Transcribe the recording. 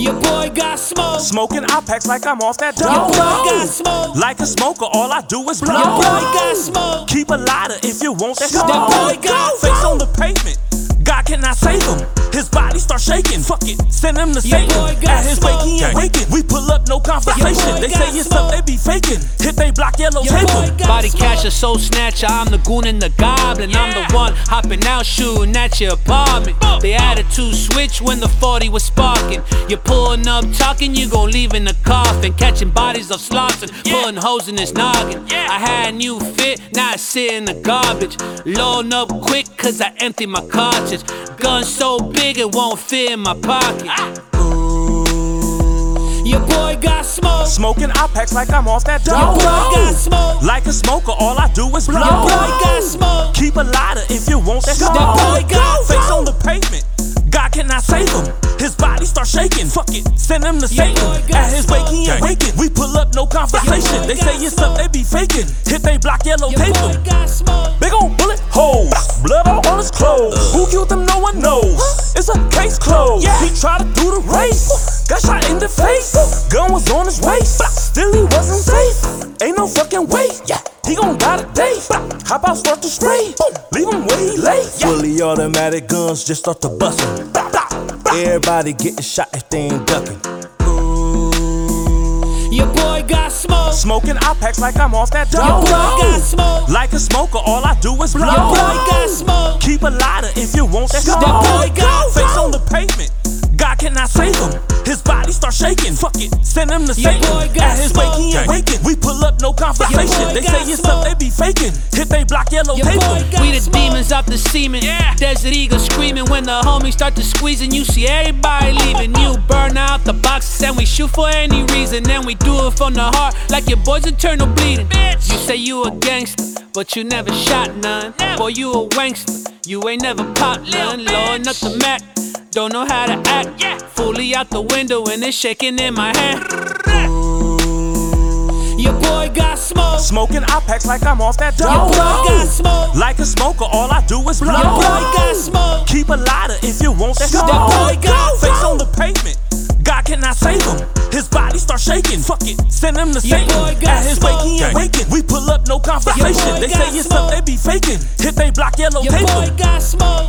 Your boy got smoke. Smoking, I like I'm off that dope. Your boy got smoke. Like a smoker, all I do is blow. Your boy got smoke. Keep a lighter if you want that smoke. That boy got face on the pavement. God cannot save him. His body start shaking. Fuck it, send him to Your Satan. boy got At his wake, he ain't waking. We pull up, no conversation. They say it's up, they be faking. Hit they block, yellow Your tape boy 'em. got Body smoke. catcher, soul snatcher. I'm the goon and the goblin. I'm the one hopping out, shooting at your apartment. The attitude switch when the 40 was sparking. You're pulling up, talking, you gon' leave in the coffin. Catching bodies of slops and putting holes in his noggin. I had a new fit, now I sit in the garbage. Loading up quick, cause I empty my cartridge. Gun so big it won't fit in my pocket. Your boy got smoke. Smoking I packs like I'm off that dope. Your boy got smoke. Like a smoker, all I do is blow. Your boy got smoke. Keep a lighter if you want that smoke. boy got Face smoke. on the pavement. God cannot save him. His body start shaking. Fuck it, send him to Satan. At his wake, he ain't waking. We pull up, no conversation. They say it's up, they be faking. Hit they block, yellow Your tape. Big ol' the race, got shot in the face. Gun was on his waist, still he wasn't safe. Ain't no fucking way. Yeah. He gon' die today. Hop out, start to spray, leave him where he lay. Fully automatic guns just start to bustin'. Everybody getting shot if they ain't ducking. Your boy got smoke. Smoking I packs like I'm off that Your dope. boy got smoke. Like a smoker, all I do is blow. Your boy got smoke. Keep a lighter if you want that That smoke. boy got Face smoke. on the pavement. God cannot save him. His body start shaking. Fuck it, send him to Your Satan. boy got At his wake, he smoke. ain't waking. We pull up, no conversation. They got say it's smoke. up, they be faking. Hit they block, yellow Your tape boy 'em. got We the smoke. demons out the semen. Yeah. Desert eagle screaming when the homies start to squeeze and you see everybody leaving. You burn out the boxes and we shoot for any reason. And we do it from the heart like your boy's eternal bleeding. You say you a gangster, but you never shot none. Boy, you a wankster. You ain't never popped none. Loading up the Mac. Don't know how to act. Fully out the window and it's shaking in my hand. Your boy got smoke. Smoking I packs like I'm off that Your boy got smoke. Like a smoker, all I do is blow. Your boy got smoke. Keep a lighter if you want that That smoke. boy got Face smoke. on the pavement. God cannot save him. His body start shaking. Fuck it, send him to Your Satan. At his wake, he ain't waking. We pull up, no conversation. They say it's up, they be faking. Hit they block, yellow Your tape 'em. boy got smoke.